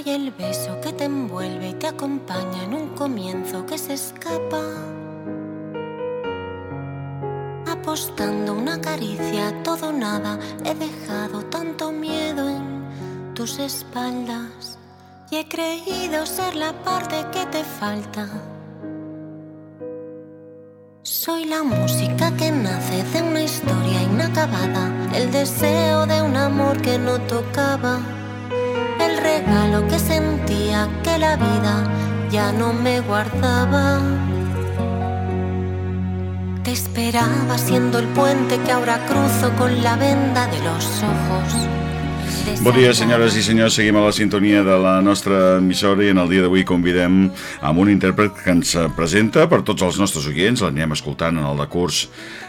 Soy el beso que te envuelve y te acompaña en un comienzo que se escapa. Apostando una caricia, todo nada, he dejado tanto miedo en tus espaldas y he creído ser la parte que te falta. Soy la música que nace de una historia inacabada, el deseo de un amor que no tocaba, el regalo que sentía que la vida ya no me guardaba. Te esperaba siendo el puente que ahora cruzo con la venda de los ojos. Bon dia, senyores i senyors. Seguim a la sintonia de la nostra emissora i en el dia d'avui convidem amb un intèrpret que ens presenta per tots els nostres oients. L'anirem escoltant en el decurs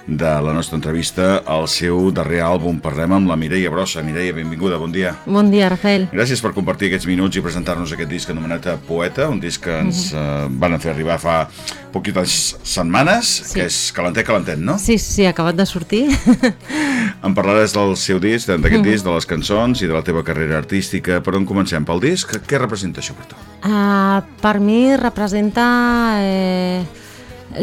de la nostra entrevista al seu darrer àlbum. Parlem amb la Mireia Brossa. Mireia, benvinguda, bon dia. Bon dia, Rafael. Gràcies per compartir aquests minuts i presentar-nos aquest disc anomenat Poeta, un disc que ens uh -huh. uh, van fer arribar fa poquites setmanes, sí. que és calentet, calentet, no? Sí, sí, acabat de sortir. em parlaràs del seu disc, d'aquest uh -huh. disc, de les cançons i de la teva carrera artística. Per on comencem? Pel disc? Què representa això per tu? Uh, per mi representa eh,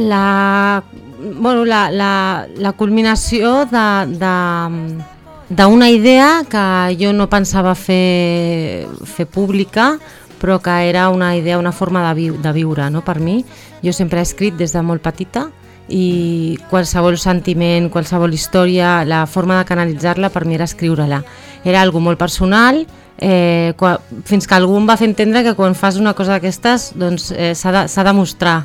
la, bueno, la, la, la culminació d'una idea que jo no pensava fer, fer pública, però que era una idea, una forma de, vi de viure no? per mi. Jo sempre he escrit des de molt petita i qualsevol sentiment, qualsevol història, la forma de canalitzar-la per mi era escriure-la. Era algo molt personal, eh, quan, fins que algú em va fer entendre que quan fas una cosa d'aquestes doncs, eh, s'ha de, de mostrar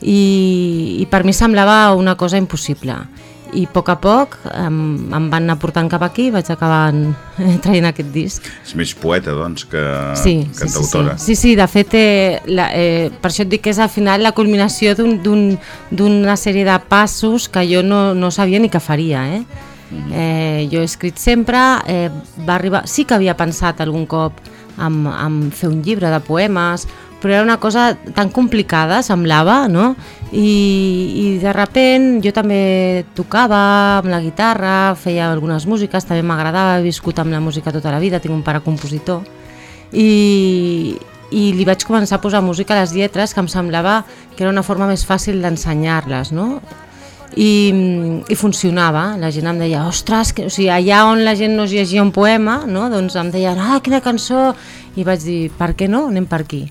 i, i per mi semblava una cosa impossible i a poc a poc em, em van anar portant cap aquí i vaig acabar traient aquest disc. És més poeta, doncs, que sí, cantautora. Sí, sí, sí, sí de fet, eh, la, eh, per això et dic que és al final la culminació d'una un, sèrie de passos que jo no, no sabia ni que faria, eh? Eh, jo he escrit sempre, eh, va arribar, sí que havia pensat algun cop en, en fer un llibre de poemes però era una cosa tan complicada, semblava, no? I, i de repent jo també tocava amb la guitarra, feia algunes músiques, també m'agradava, he viscut amb la música tota la vida, tinc un pare compositor, i, i li vaig començar a posar música a les lletres que em semblava que era una forma més fàcil d'ensenyar-les, no? I, i funcionava, la gent em deia ostres, que, o sigui, allà on la gent no es llegia un poema no? doncs em deien, ah, quina cançó i vaig dir, per què no? anem per aquí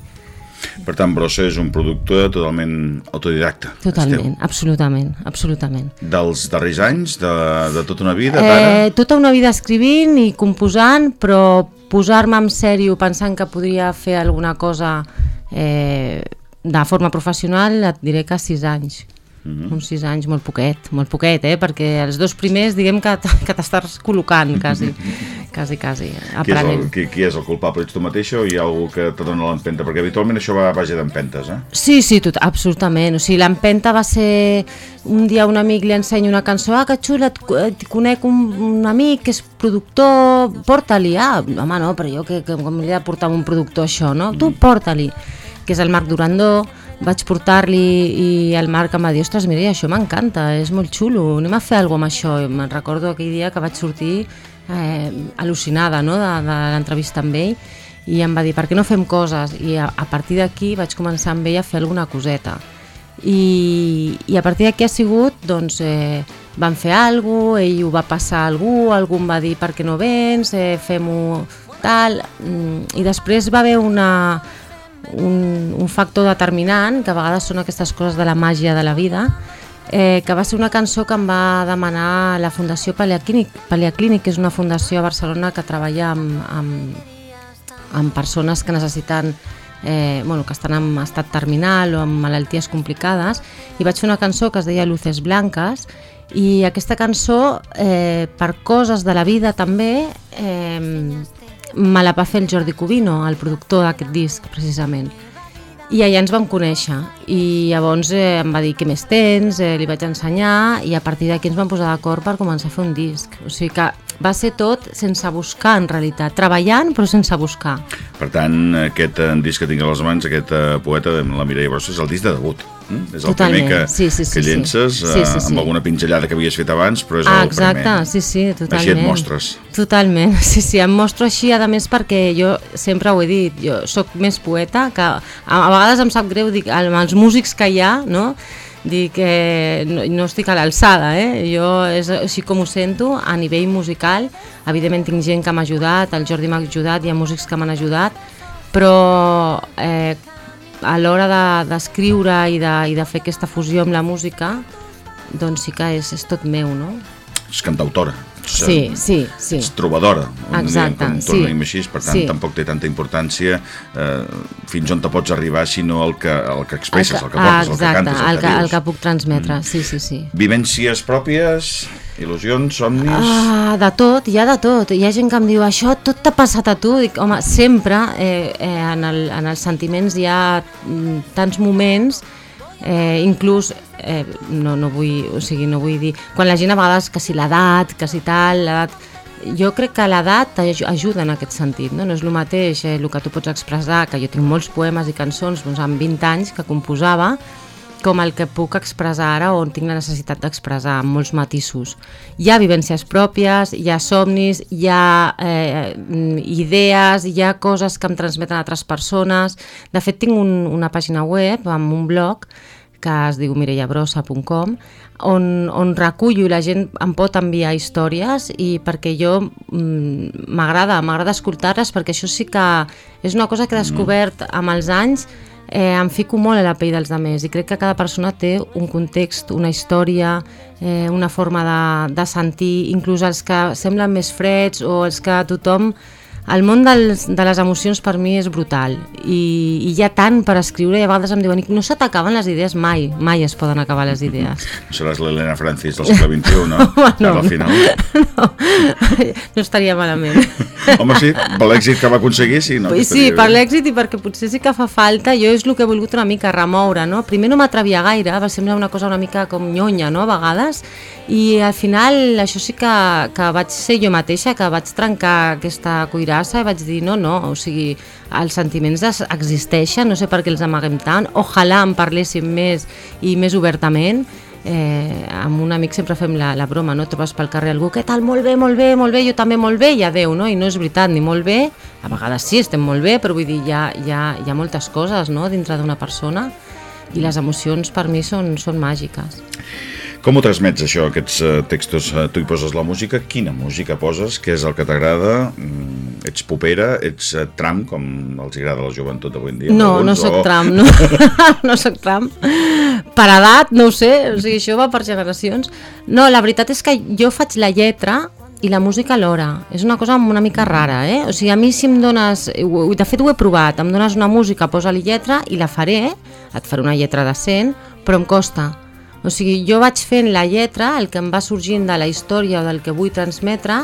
per tant, Brossa és un producte totalment autodidacta. Totalment, Esteu. absolutament, absolutament. Dels darrers anys, de, de tota una vida? Eh, tota una vida escrivint i composant, però posar-me en sèrio pensant que podria fer alguna cosa eh, de forma professional, et diré que sis anys. Mhm. -huh. uns sis anys, molt poquet, molt poquet, eh? perquè els dos primers diguem que, que t'estàs col·locant quasi, quasi, quasi, aprenent. Qui és, el, qui, qui és el culpable? Ets tu mateixa o hi ha algú que te dona l'empenta? Perquè habitualment això va a base d'empentes, eh? Sí, sí, tot, absolutament. O sigui, l'empenta va ser un dia un amic li ensenya una cançó, ah, que xula, et, et conec un, un amic que és productor, porta-li, ah, home, no, però jo que, que com li he de portar un productor això, no? Mm. Tu porta-li, que és el Marc Durandó, vaig portar-li i el Marc em va dir, ostres, mira, això m'encanta, és molt xulo, anem a fer alguna amb això. Me'n recordo aquell dia que vaig sortir eh, al·lucinada no? de, de l'entrevista amb ell i em va dir, per què no fem coses? I a, a partir d'aquí vaig començar amb ell a fer alguna coseta. I, i a partir d'aquí ha sigut, doncs, eh, vam fer alguna cosa, ell ho va passar a algú, algú em va dir, per què no vens, eh, fem-ho tal, mm, i després va haver una, un, un factor determinant, que a vegades són aquestes coses de la màgia de la vida, eh, que va ser una cançó que em va demanar la Fundació Paleaclínic, Paleaclínic que és una fundació a Barcelona que treballa amb, amb, amb persones que necessiten eh, bueno, que estan en estat terminal o amb malalties complicades i vaig fer una cançó que es deia Luces Blanques i aquesta cançó eh, per coses de la vida també eh, me la va fer el Jordi Cubino, el productor d'aquest disc, precisament. I allà ens vam conèixer i llavors eh, em va dir què més tens, eh, li vaig ensenyar i a partir d'aquí ens vam posar d'acord per començar a fer un disc. O sigui que va ser tot sense buscar, en realitat. Treballant, però sense buscar. Per tant, aquest eh, disc que tinc a les mans, aquest eh, poeta, la Mireia Brossa, és el disc de debut. Mm? És el Totalment. primer que, Sí, sí, sí, que sí. llences Sí, sí, eh, sí. amb alguna pinzellada que havies fet abans, però és Ah, el exacte, primer. sí, sí, totalment. Així et mostres. Totalment, sí, sí, em mostro així, a més perquè jo sempre ho he dit, jo sóc més poeta, que a, a vegades em sap greu, dic, amb els músics que hi ha, no?, dic que no, no estic a l'alçada, eh? jo és així com ho sento a nivell musical, evidentment tinc gent que m'ha ajudat, el Jordi m'ha ajudat, hi ha músics que m'han ajudat, però eh, a l'hora de- d'escriure de, i, de, i de fer aquesta fusió amb la música, doncs sí que és, és tot meu, no? És cantautora. Ets, Sí, eh, sí, sí. Ets trobadora, Exacte, com sí. tornem així, per tant Sí. tampoc té tanta importància eh, fins on te pots arribar, sinó el que, el que expresses, el que, ah, portes, el que exacte, cantes, el, el que, el dius. que puc transmetre, sí, sí, sí. Vivències pròpies, il·lusions, somnis... Ah, de tot, hi ha de tot. Hi ha gent que em diu, això tot t'ha passat a tu. Dic, home, sempre eh, eh, en, el, en els sentiments hi ha mm, tants moments, eh, inclús, eh, no, no, vull, o sigui, no vull dir... Quan la gent a vegades, que si l'edat, que si tal, l'edat... Jo crec que l'edat ajuda en aquest sentit, no? No és el mateix eh, el que tu pots expressar, que jo tinc molts poemes i cançons doncs, amb 20 anys que composava, com el que puc expressar ara on tinc la necessitat d'expressar amb molts matisos. Hi ha vivències pròpies, hi ha somnis, hi ha eh, mm, idees, hi ha coses que em transmeten altres persones. De fet, tinc un, una pàgina web amb un blog que es diu mirellabrossa.com on, on recullo i la gent em pot enviar històries i perquè jo mm, m'agrada, m'agrada escoltar-les perquè això sí que és una cosa que he descobert amb els anys eh, em fico molt a la pell dels altres i crec que cada persona té un context, una història, eh, una forma de, de sentir, inclús els que semblen més freds o els que tothom... El món dels, de les emocions per mi és brutal i, i hi ha tant per escriure i a vegades em diuen no se t'acaben les idees mai, mai es poden acabar les idees. Seràs l'Helena Francis del segle XXI, no? No. Al final. No, no estaria malament. Home, sí, per l'èxit que va aconseguir, sí. No, sí, per l'èxit i perquè potser sí que fa falta, jo és el que he volgut una mica remoure, no? Primer no m'atrevia gaire, va semblar una cosa una mica com nyonya, no?, a vegades, i al final això sí que, que vaig ser jo mateixa, que vaig trencar aquesta cuirassa i vaig dir, no, no, o sigui, els sentiments existeixen, no sé per què els amaguem tant, ojalà en parléssim més i més obertament, eh, amb un amic sempre fem la, la broma, no? Trobes pel carrer algú, què tal? Molt bé, molt bé, molt bé, jo també molt bé, i adeu, no? I no és veritat, ni molt bé, a vegades sí, estem molt bé, però vull dir, hi ha, hi ha, hi ha moltes coses, no?, dintre d'una persona, i les emocions per mi són, són màgiques. Com ho transmets, això, aquests eh, textos? Eh, Tu hi poses la música, quina música poses? Què és el que t'agrada? Mm, ets popera? Ets eh, tram, com els agrada a la joventut d'avui en dia? No, Alguns, no sóc o- tram, no. no sóc tram. Per edat, no ho sé, o sigui, això va per generacions. No, la veritat és que jo faig la lletra i la música alhora. És una cosa una mica rara, eh? O sigui, a mi si em dones... De fet, ho he provat. Em dones una música, posa-li lletra i la faré. Et faré una lletra decent, però em costa. O sigui, jo vaig fent la lletra, el que em va sorgint de la història o del que vull transmetre,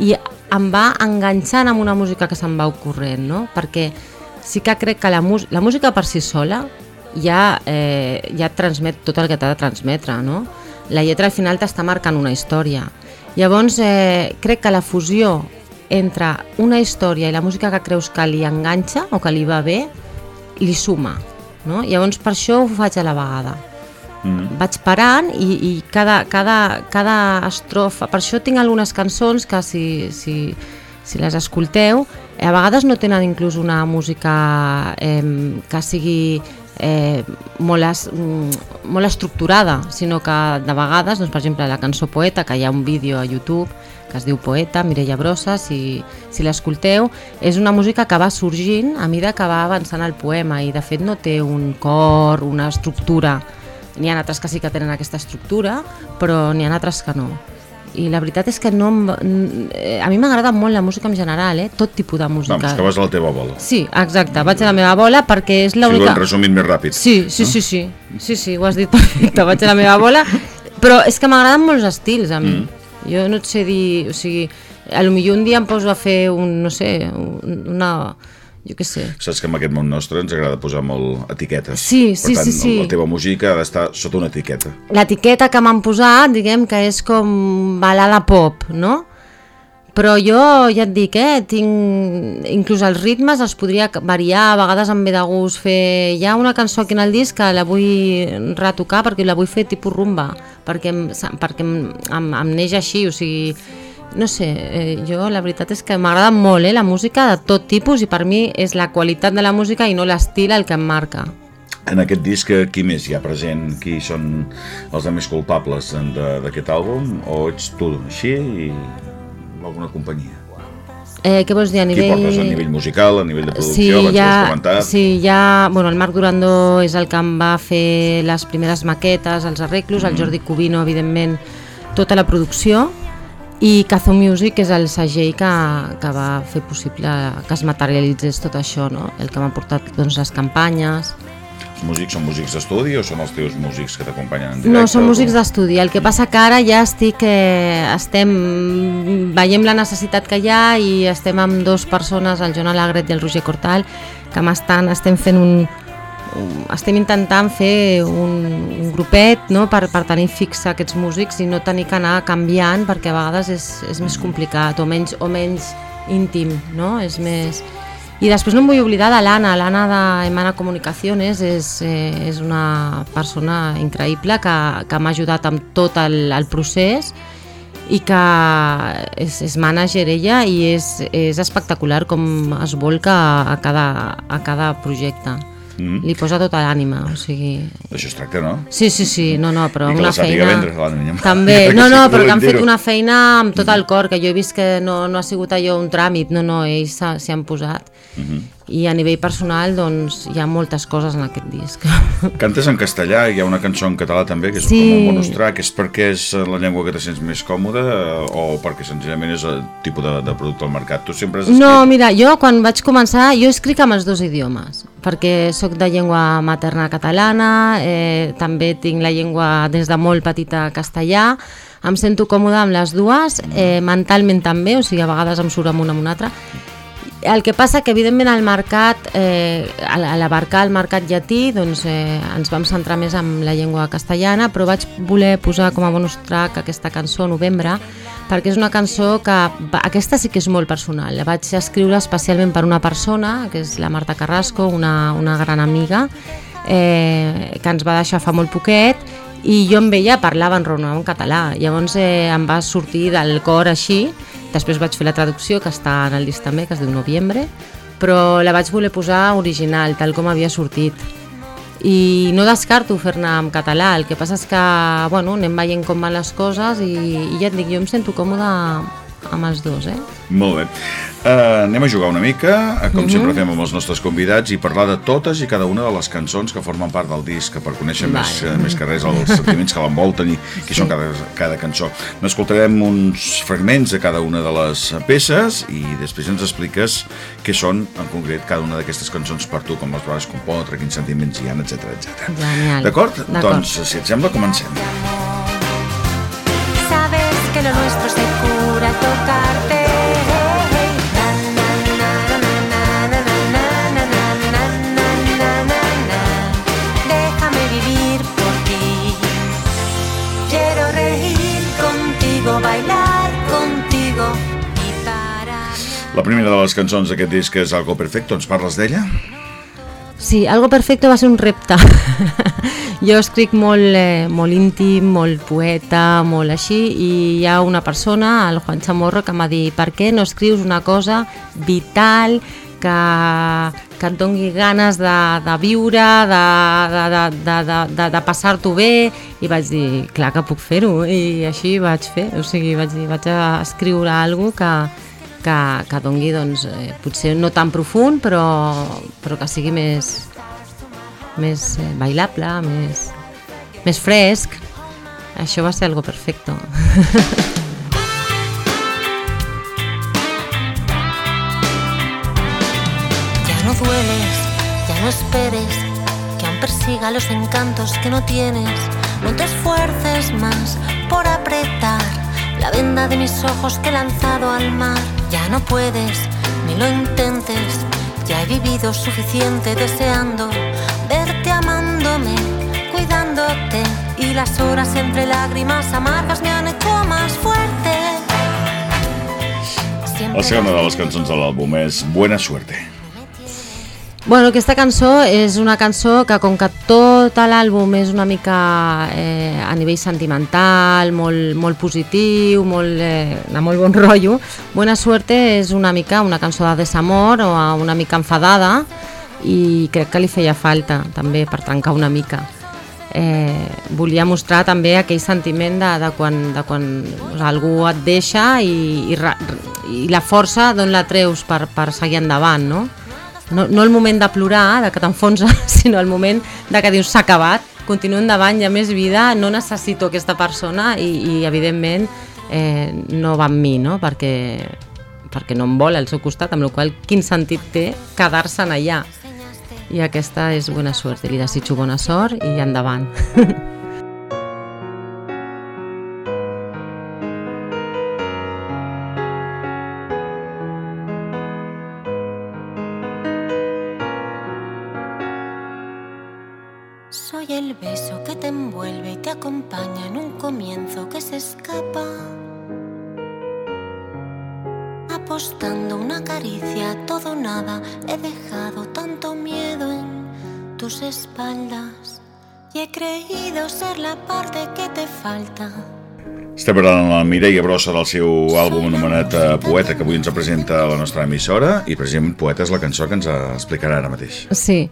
i em va enganxant amb una música que se'm va ocorrent, no? Perquè sí que crec que la, la música per si sola ja, eh, ja et transmet tot el que t'ha de transmetre, no? La lletra al final t'està marcant una història. Llavors, eh, crec que la fusió entre una història i la música que creus que li enganxa o que li va bé, li suma, no? Llavors, per això ho faig a la vegada Mm. vaig parant i, i cada, cada, cada estrofa... Per això tinc algunes cançons que si, si, si les escolteu, a vegades no tenen inclús una música eh, que sigui eh, molt, es, mm, molt estructurada, sinó que de vegades, doncs, per exemple, la cançó Poeta, que hi ha un vídeo a YouTube que es diu Poeta, Mireia Brossa, si, si l'escolteu, és una música que va sorgint a mida que va avançant el poema i de fet no té un cor, una estructura, N'hi ha altres que sí que tenen aquesta estructura, però n'hi ha altres que no. I la veritat és que no... eh, A mi m'agrada molt la música en general, eh? tot tipus de música. Vamos, que vas a la teva bola. Sí, exacte, vaig a la meva bola perquè és Si l'única... hem resumit més ràpid. Sí, sí, sí, sí, sí, sí, ho has dit perfecte, vaig a la meva bola, però és que m'agraden molts estils a mi. Mm. Jo no et sé dir, o sigui, a lo millor un dia em poso a fer un, no sé, un, una, jo què sé, Saps que en aquest món nostre ens agrada posar molt etiquetes. Sí, sí, per tant, sí, sí. la teva música ha d'estar sota una etiqueta. l'etiqueta que m'han posat, diguem que és com balada pop, no? Però jo ja et dic, eh, tinc, inclús els ritmes els podria variar, a vegades em ve de gust fer... Hi ha una cançó aquí en el disc que la vull retocar perquè la vull fer tipus rumba, perquè, em, perquè em, em, em neix així, o sigui, no sé, eh, jo la veritat és que m'agrada molt eh, la música de tot tipus i per mi és la qualitat de la música i no l'estil el que em marca. En aquest disc, eh, qui més hi ha present? Qui són els més culpables d'aquest àlbum? O ets tu, així, i alguna companyia? Eh, què vols dir a Qui nivell... portes a nivell musical, a nivell de Sí, producció, ho ja, has comentat? sí, ja, bueno, el Marc Durandó és el que em va fer les primeres maquetes, els arreglos, el Jordi Cubino, evidentment, tota la producció, i Cazo Music és el segell que, que va fer possible que es materialitzés tot això, no? el que m'ha portat doncs, les campanyes. Els músics són músics d'estudi o són els teus músics que t'acompanyen en directe? No, són músics d'estudi. El que passa que ara ja estic, eh, estem, veiem la necessitat que hi ha i estem amb dues persones, el Joan Alagret i el Roger Cortal, que m'estan, estem fent un- estem intentant fer un, un grupet no? per, per tenir fixa aquests músics i no tenir que anar canviant perquè a vegades és, és més complicat o menys, o menys íntim, no? És més... I després no em vull oblidar de l'Anna, l'Anna de Emana Comunicaciones és, eh, és una persona increïble que, que m'ha ajudat amb tot el, el procés i que és, és manager ella i és, és espectacular com es volca a cada, a cada projecte. Mhm. Li posa tota l'ànima, o sigui... D'això es tracta, no? Sí, sí, sí, no, no, però I una la feina... vendre, l'ànima. També, no, no, però que han fet una feina amb tot el cor, que jo he vist que no, no ha sigut allò un tràmit, no, no, ells s'hi han posat. Mhm. I a nivell personal, doncs, hi ha moltes coses en aquest disc. Cantes en castellà, hi ha una cançó en català també, que és Sí. com un bonus track. És perquè és la llengua que te sents més còmoda eh, o perquè senzillament és el tipus de, de producte al mercat? Tu sempre has escrit... No, mira, jo quan vaig començar, jo escric amb els dos idiomes, perquè sóc de llengua materna catalana, eh, també tinc la llengua des de molt petita castellà, em sento còmoda amb les dues, eh, mentalment també, o sigui, a vegades em surt amb una amb una altra. El que passa que, evidentment, al mercat, eh, a l'abarcar el mercat llatí, doncs eh, ens vam centrar més en la llengua castellana, però vaig voler posar com a bonus track aquesta cançó, Novembre, perquè és una cançó que, aquesta sí que és molt personal, la vaig escriure especialment per una persona, que és la Marta Carrasco, una, una gran amiga, eh, que ens va deixar fa molt poquet, i jo amb ella parlava en català, llavors eh, em va sortir del cor així, després vaig fer la traducció que està en el disc també, que es diu Noviembre, però la vaig voler posar original, tal com havia sortit. I no descarto fer-ne en català, el que passa és que bueno, anem veient com van les coses i, i ja et dic, jo em sento còmoda amb els dos, eh? Molt bé. Uh, anem a jugar una mica, eh, com Mhm. sempre fem amb els nostres convidats, i parlar de totes i cada una de les cançons que formen part del disc, per conèixer més, Vale. eh, més que res els sentiments que l'envolten i qui són cada, cada cançó. N'escoltarem uns fragments de cada una de les peces i després ens expliques què són, en concret, cada una d'aquestes cançons per tu, com les vas compondre, quins sentiments hi ha, etc etc. Genial. D'acord? D'acord. Doncs, si et sembla, comencem. Sabes que lo nuestro se primera de les cançons d'aquest disc és Algo Perfecto, ens parles d'ella? Sí, Algo Perfecto va ser un repte. jo escric molt, eh, molt íntim, molt poeta, molt així, i hi ha una persona, el Juan Chamorro, que m'ha dit per què no escrius una cosa vital, que, que et dongui ganes de, de viure, de, de, de, de, de, de, passar-t'ho bé, i vaig dir, clar que puc fer-ho, i així vaig fer, o sigui, vaig dir, vaig escriure alguna que, que, que dongui, doncs, eh, potser no tan profund, però, però que sigui més, més eh, bailable, més, més fresc. Això va ser algo perfecto. Ya no dueles, ya no esperes que aún persiga los encantos que no tienes. No te esfuerces más por apretar la venda de mis ojos que he lanzado al mar. Ya no puedes, ni lo intentes. Ya he vivido suficiente deseando verte amándome, cuidándote. Y las horas entre lágrimas amargas me han hecho más fuerte. La segona de les cançons de l'àlbum és Buena Suerte. Bueno, aquesta cançó és una cançó que com que tot l'àlbum és una mica eh, a nivell sentimental, molt, molt positiu, molt, eh, de molt bon rotllo, Buena Suerte és una mica una cançó de desamor o una mica enfadada i crec que li feia falta també per trencar una mica. Eh, volia mostrar també aquell sentiment de, de quan, de quan doncs, algú et deixa i, i, i la força d'on la treus per, per seguir endavant, no? No, no el moment de plorar, de que t'enfonsa, sinó el moment de que dius s'ha acabat, continuo endavant, hi ha més vida, no necessito aquesta persona i, i evidentment eh, no va amb mi, no? perquè, perquè no em vol al seu costat, amb la qual quin sentit té quedar-se'n allà. I aquesta és bona sort, li desitjo bona sort i endavant. Estem parlant amb la Mireia Brossa del seu àlbum anomenat eh, Poeta, que avui ens presenta a la nostra emissora, i precisament Poeta és la cançó que ens explicarà ara mateix. Sí,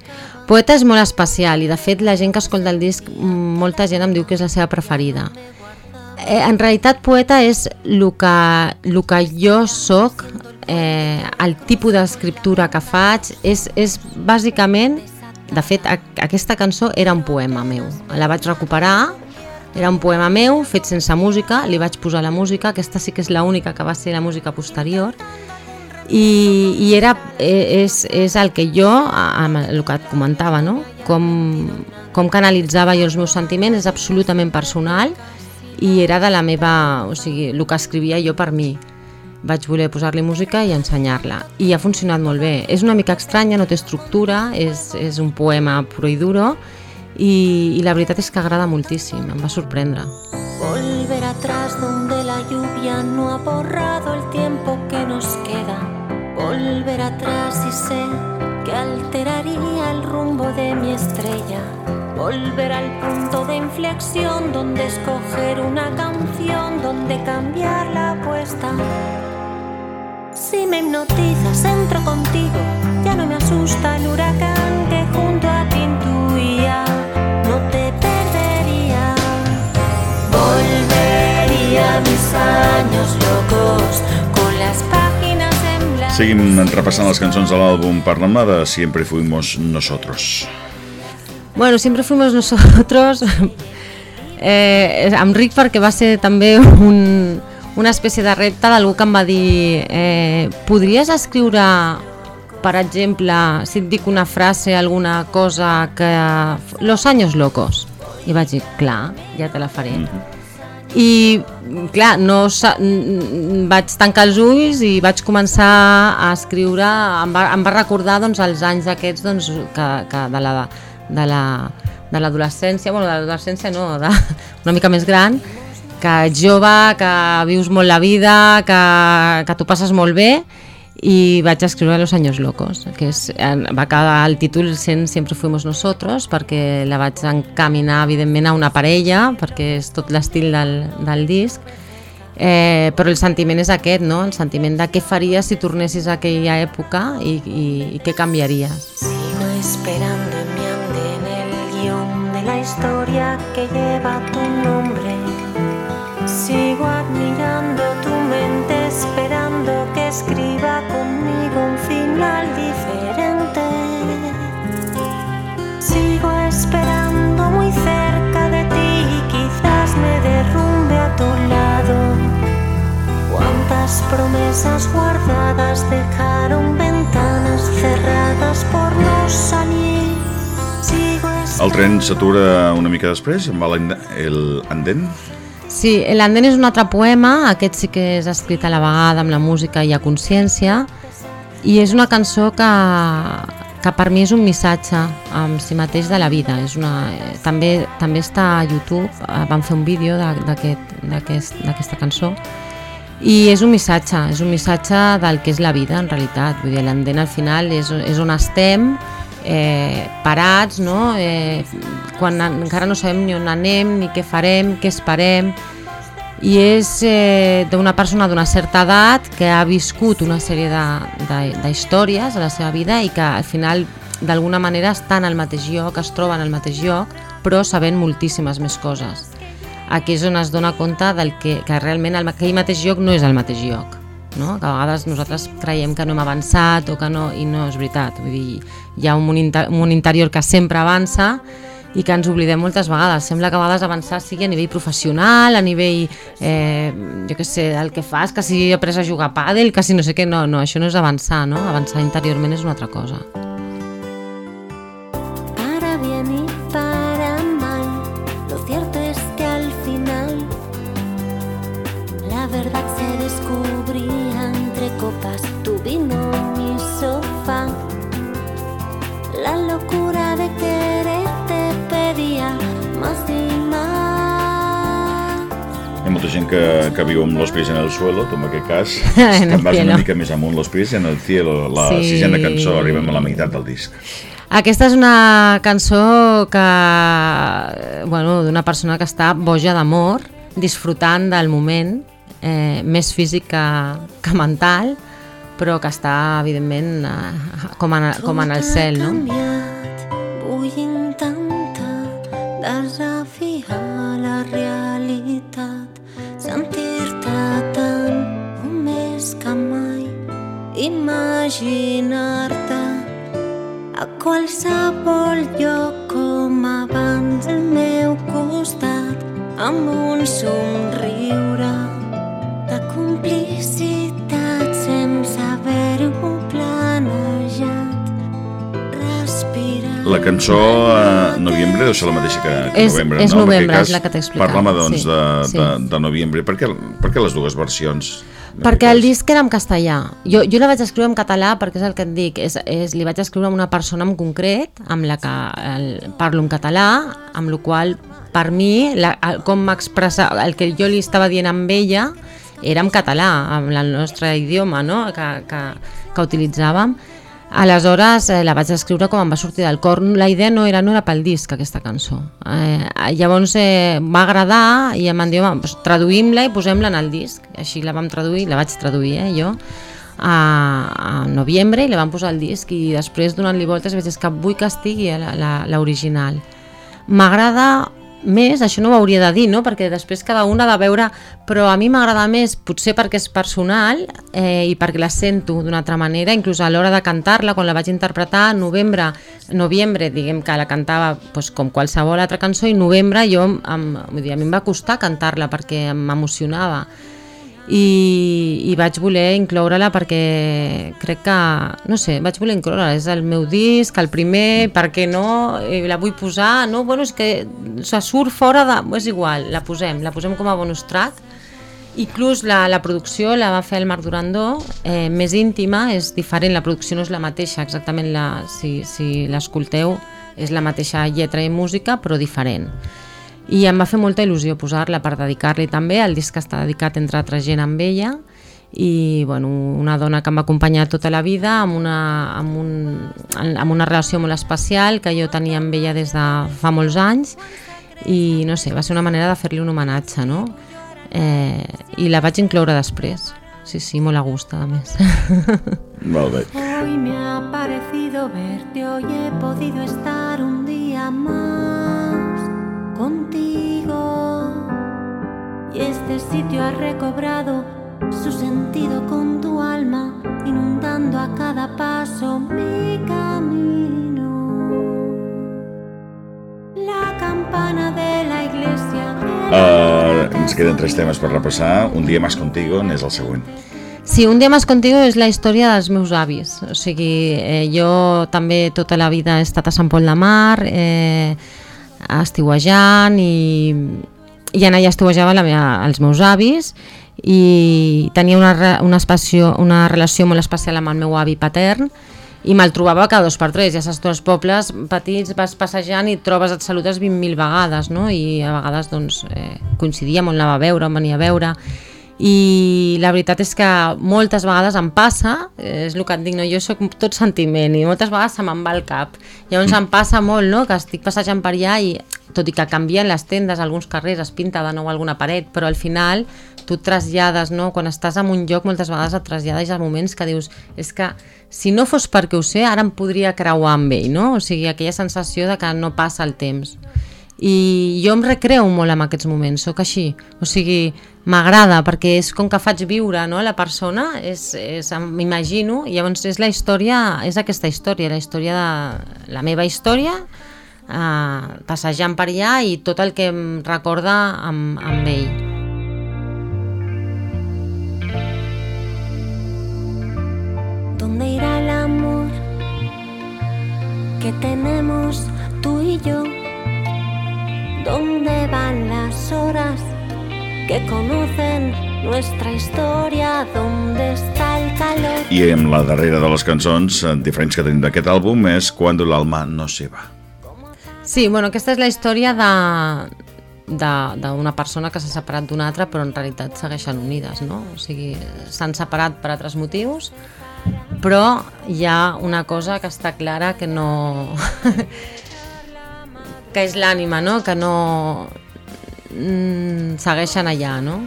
Poeta és molt especial i de fet la gent que escolta el disc, molta gent em diu que és la seva preferida eh, en realitat poeta és el que, el que jo sóc, eh, el tipus d'escriptura que faig, és, és bàsicament, de fet, aquesta cançó era un poema meu. La vaig recuperar, era un poema meu fet sense música, li vaig posar la música, aquesta sí que és l'única que va ser la música posterior, i, i era, eh, és, és el que jo, amb el que et comentava, no? com, com canalitzava jo els meus sentiments, és absolutament personal, i era de la meva, o sigui, el que escrivia jo per mi. Vaig voler posar-li música i ensenyar-la. I ha funcionat molt bé. És una mica estranya, no té estructura, és, és un poema puro i duro, i, i la veritat és que agrada moltíssim, em va sorprendre. Volver atrás donde la lluvia no ha borrado el tiempo que nos queda. Volver atrás y sé que alteraría el rumbo de mi estrella. Volver al punto de inflexión donde escoger una canción, donde cambiar la apuesta. Si me hipnotizas, entro contigo, ya no me asusta el huracán que junto a años locos con las páginas en blanco. Seguim repassant les cançons de l'àlbum Parla-me de Siempre Fuimos Nosotros. Bueno, siempre fuimos nosotros. eh, amb Ric perquè va ser també un, una espècie de repte d'algú que em va dir eh, podries escriure per exemple, si et dic una frase, alguna cosa que... Los años locos. I vaig dir, clar, ja te la faré. Mm -hmm. I, clar, no, vaig tancar els ulls i vaig començar a escriure, em va, em va recordar doncs, els anys aquests doncs, que, que de la de la de l'adolescència, bueno, de l'adolescència no, de, una mica més gran, que ets jove, que vius molt la vida, que, que t'ho passes molt bé, i vaig escriure Los años locos, que és, va quedar el títol sent Siempre fuimos nosotros, perquè la vaig encaminar, evidentment, a una parella, perquè és tot l'estil del, del disc, eh, però el sentiment és aquest, no? el sentiment de què faries si tornessis a aquella època i, i, i què canviaries. Sigo esperando la historia que lleva tu nombre. Sigo admirando tu mente, esperando que escriba conmigo un final diferente. Sigo esperando muy cerca de ti y quizás me derrumbe a tu lado. Cuántas promesas guardadas dejaron ventanas cerradas por no salir. El tren s'atura una mica després amb el Anden? Sí, l'Anden és un altre poema, aquest sí que és escrit a la vegada amb la música i a consciència i és una cançó que, que per mi és un missatge amb si mateix de la vida. És una, també, també està a YouTube, eh, van fer un vídeo d'aquesta aquest, cançó i és un missatge, és un missatge del que és la vida en realitat, vull dir, l'andena al final és, és on estem, eh, parats, no? eh, quan encara no sabem ni on anem, ni què farem, què esperem, i és eh, d'una persona d'una certa edat que ha viscut una sèrie d'històries a la seva vida i que al final d'alguna manera estan al mateix lloc, es troben al mateix lloc, però sabent moltíssimes més coses. Aquí és on es dona compte del que, que realment el, aquell mateix lloc no és el mateix lloc. No? Que a vegades nosaltres creiem que no hem avançat o que no, i no és veritat. Vull dir, hi ha un món, inter, un món interior que sempre avança i que ens oblidem moltes vegades. Sembla que a vegades avançar sigui a nivell professional, a nivell, eh, jo què sé, el que fas, que si he après a jugar a pàdel, que si no sé què, no, no, això no és avançar, no? Avançar interiorment és una altra cosa. Gent que, que viu amb los pies en el suelo, com en aquest cas, te'n vas una mica més amunt, los pies en el cielo, la sí. sisena cançó, arribem a la meitat del disc. Aquesta és una cançó que, bueno, d'una persona que està boja d'amor, disfrutant del moment, eh, més físic que, que mental, però que està, evidentment, eh, com, en, com en el cel, no? Vull intentar desafiar la realitat imaginar-te a qualsevol lloc com abans al meu costat amb un somriure de complicitat sense haver-ho La cançó eh, Noviembre deu ser la mateixa que, que és, Novembre, és no? Novembre, és la que t'he explicat. Parla-me, doncs, sí, de, sí. De, de Noviembre. Per què, per què les dues versions? Perquè el disc era en castellà. Jo, jo la vaig escriure en català perquè és el que et dic, és, és, li vaig escriure a una persona en concret amb la que el, parlo en català, amb la qual per mi, la, el, com m'expressa, el que jo li estava dient amb ella era en català, amb el nostre idioma no? que, que, que utilitzàvem Aleshores eh, la vaig escriure com em va sortir del cor. La idea no era, no era pel disc, aquesta cançó. Eh, llavors eh, va agradar i em van dir, doncs, traduïm-la i posem-la en el disc. Així la vam traduir, la vaig traduir eh, jo, a, a i la vam posar al disc i després donant-li voltes vaig dir que vull que estigui l'original. M'agrada més, això no ho hauria de dir, no? perquè després cada una ha de veure, però a mi m'agrada més, potser perquè és personal eh, i perquè la sento d'una altra manera, inclús a l'hora de cantar-la, quan la vaig interpretar, novembre, novembre, diguem que la cantava pues, com qualsevol altra cançó, i novembre jo, em, vull dir, a mi em va costar cantar-la perquè m'emocionava i, i vaig voler incloure-la perquè crec que, no sé, vaig voler incloure-la, és el meu disc, el primer, per què no, I la vull posar, no, bueno, és que se surt fora de... és igual, la posem, la posem com a bonus track, Inclús la, la producció la va fer el Marc Durandó, eh, més íntima, és diferent, la producció no és la mateixa, exactament la, si, si l'escolteu és la mateixa lletra i música, però diferent i em va fer molta il·lusió posar-la per dedicar-li també, el disc està dedicat entre altra gent amb ella. I bueno, una dona que em va acompanyar tota la vida amb una, amb, un, amb una relació molt especial que jo tenia amb ella des de fa molts anys. I no sé, va ser una manera de fer-li un homenatge no? eh, i la vaig incloure després. Sí, sí, molt a gust a més. Molt bé. Hoy me ha parecido verte, hoy he podido estar un día más contigo y este sitio ha recobrado su sentido con tu alma, inundando a cada paso mi camino. La campana de la iglesia. Uh, ens queden tres temes per repassar. Un dia més contigo n'és el següent. Sí, Un dia més contigo és la història dels meus avis. O sigui, eh, jo també tota la vida he estat a Sant Pol de Mar, eh, estiuejant i, i en allà estiuejava la meva, els meus avis i tenia una, una, espacio, una relació molt especial amb el meu avi patern i me'l trobava cada dos per tres, ja saps, els pobles petits vas passejant i trobes, et salutes 20.000 vegades, no? I a vegades doncs, eh, coincidíem on anava a veure, on venia a veure, i la veritat és que moltes vegades em passa, és el que et dic, no? jo sóc tot sentiment i moltes vegades se me'n va el cap. Llavors em passa molt no? que estic passejant per allà i tot i que canvien les tendes, alguns carrers es pinta de nou alguna paret, però al final tu et trasllades, no? quan estàs en un lloc moltes vegades et trasllades a moments que dius és que si no fos perquè ho sé ara em podria creuar amb ell, no? o sigui aquella sensació de que no passa el temps i jo em recreo molt en aquests moments, sóc així, o sigui, m'agrada perquè és com que faig viure no, la persona, és, és, m'imagino, i llavors és la història, és aquesta història, la història de la meva història, eh, passejant per allà i tot el que em recorda amb, amb ell. ¿Dónde irá el amor que tenemos tú y yo? ¿Dónde van las horas que conocen nuestra historia? ¿Dónde está el calor? I amb la darrera de les cançons, eh, diferents que tenim d'aquest àlbum, és Cuando l'alma no se va. Sí, bueno, aquesta és la història de d'una persona que s'ha separat d'una altra però en realitat segueixen unides, no? O sigui, s'han separat per altres motius però hi ha una cosa que està clara que no que és l'ànima, no? que no mm, segueixen allà, no?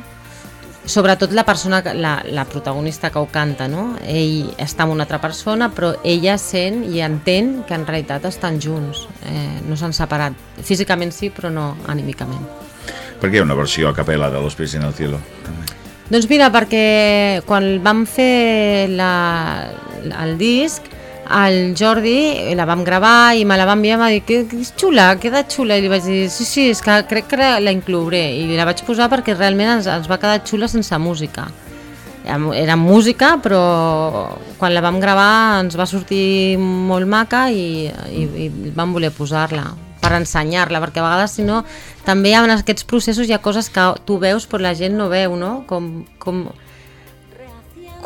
Sobretot la persona, la, la protagonista que ho canta, no? Ell està amb una altra persona, però ella sent i entén que en realitat estan junts, eh, no s'han separat. Físicament sí, però no anímicament. Per què hi ha una versió a capella de Los pies en el cielo? Doncs mira, perquè quan vam fer la, el disc el Jordi la vam gravar i me la va enviar va dir que, que és xula, queda xula i li vaig dir sí, sí, és que crec que la inclouré i la vaig posar perquè realment ens, ens va quedar xula sense música. Era música però quan la vam gravar ens va sortir molt maca i, i, i vam voler posar-la per ensenyar-la, perquè a vegades si no també en aquests processos hi ha coses que tu veus però la gent no veu, no? Com, com,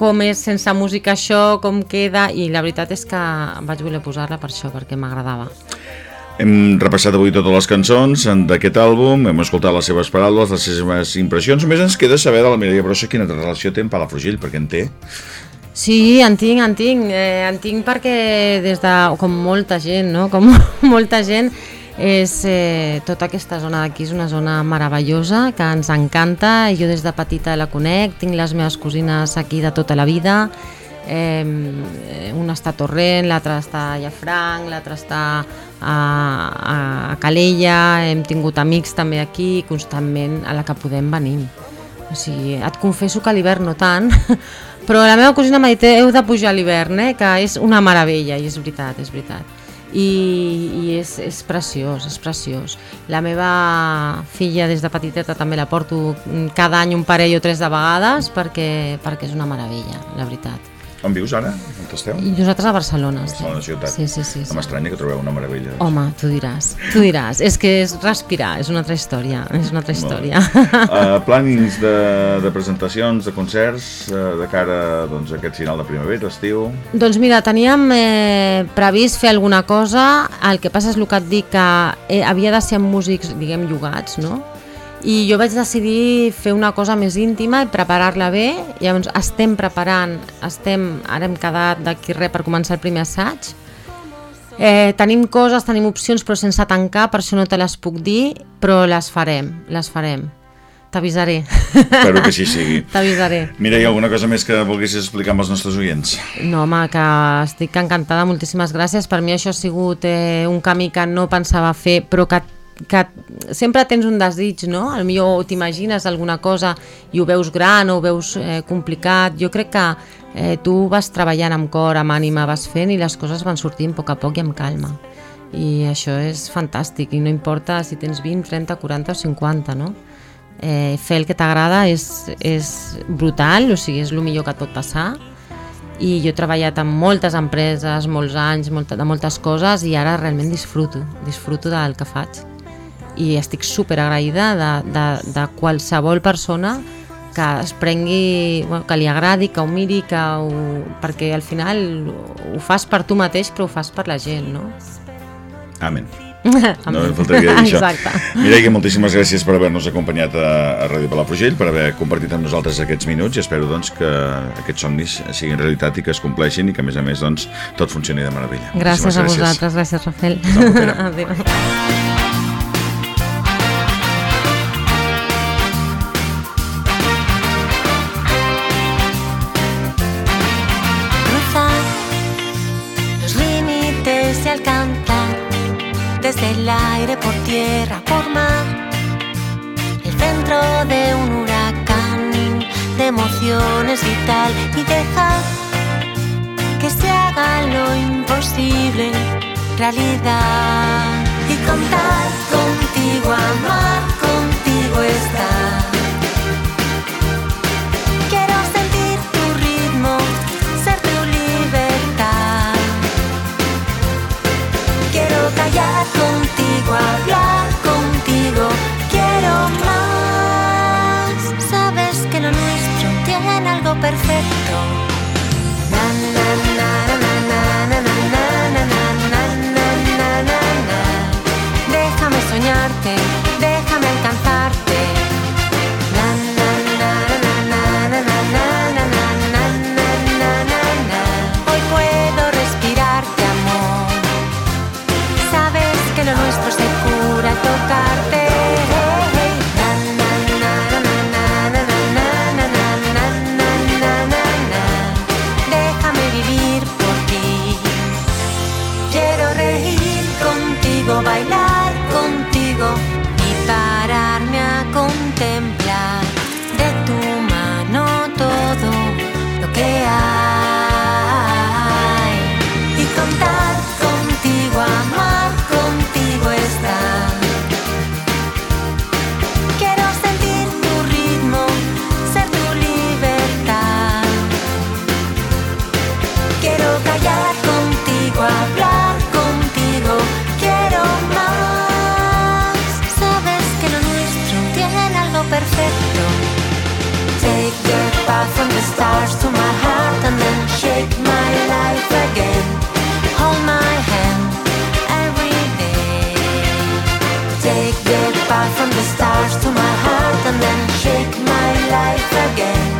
com és sense música això, com queda, i la veritat és que vaig voler posar-la per això, perquè m'agradava. Hem repassat avui totes les cançons d'aquest àlbum, hem escoltat les seves paraules, les seves impressions, només ens queda saber de la Mireia Brossa quina relació té amb Palafrugell, perquè en té. Sí, en tinc, en tinc, eh, en tinc perquè des de, com molta gent, no? com molta gent, és, eh, tota aquesta zona d'aquí és una zona meravellosa que ens encanta, jo des de petita la conec, tinc les meves cosines aquí de tota la vida, eh, una està a Torrent, l'altra està a Llafranc, l'altra està a, a, Calella, hem tingut amics també aquí, constantment a la que podem venir. O sigui, et confesso que l'hivern no tant, però la meva cosina m'ha dit heu de pujar a l'hivern, eh, que és una meravella, i és veritat, és veritat i, i és, és preciós, és preciós. La meva filla des de petiteta també la porto cada any un parell o tres de vegades perquè, perquè és una meravella, la veritat. On vius ara? On esteu? I nosaltres a Barcelona. Barcelona sí. ciutat. Sí, sí, sí. sí. M'estranya que trobeu una meravella. Home, tu diràs, tu diràs. És que és respirar, és una altra història, és una altra història. Uh, plànings de, de presentacions, de concerts, uh, de cara doncs, a aquest final de primavera, estiu? Doncs mira, teníem eh, previst fer alguna cosa, el que passa és el que et dic, que eh, havia de ser amb músics, diguem, llogats, no? I jo vaig decidir fer una cosa més íntima i preparar-la bé, llavors estem preparant, estem, ara hem quedat d'aquí res per començar el primer assaig, eh, tenim coses, tenim opcions però sense tancar, per això no te les puc dir, però les farem, les farem. T'avisaré. Espero que així sigui. T'avisaré. Mira, hi ha alguna cosa més que volguessis explicar amb els nostres oients? No, home, que estic encantada, moltíssimes gràcies. Per mi això ha sigut eh, un camí que no pensava fer, però que que sempre tens un desig, no? Al millor t'imagines alguna cosa i ho veus gran o ho veus eh, complicat. Jo crec que eh, tu vas treballant amb cor, amb ànima, vas fent i les coses van sortint a poc a poc i amb calma. I això és fantàstic i no importa si tens 20, 30, 40 o 50, no? Eh, fer el que t'agrada és, és brutal, o sigui, és el millor que pot passar i jo he treballat amb moltes empreses, molts anys, molta, de moltes coses i ara realment disfruto, disfruto del que faig i estic super agraïda de, de, de qualsevol persona que es prengui, bueno, que li agradi, que ho miri, que ho, perquè al final ho fas per tu mateix però ho fas per la gent, no? Amén. No em faltaria dir això. Exacte. Mireia, moltíssimes gràcies per haver-nos acompanyat a, a Ràdio Palafrugell, per haver compartit amb nosaltres aquests minuts i espero doncs, que aquests somnis siguin realitat i que es compleixin i que a més a més doncs, tot funcioni de meravella. Gràcies a Moltíssimes vosaltres, gràcies Rafael. Adéu. Y alcanzar desde el aire por tierra, por mar, el centro de un huracán de emociones vital y dejar que se haga lo imposible realidad y contar contigo, amar contigo estar. Contigo, hablar contigo. Quiero más. Sabes que lo nuestro tiene algo perfecto. again.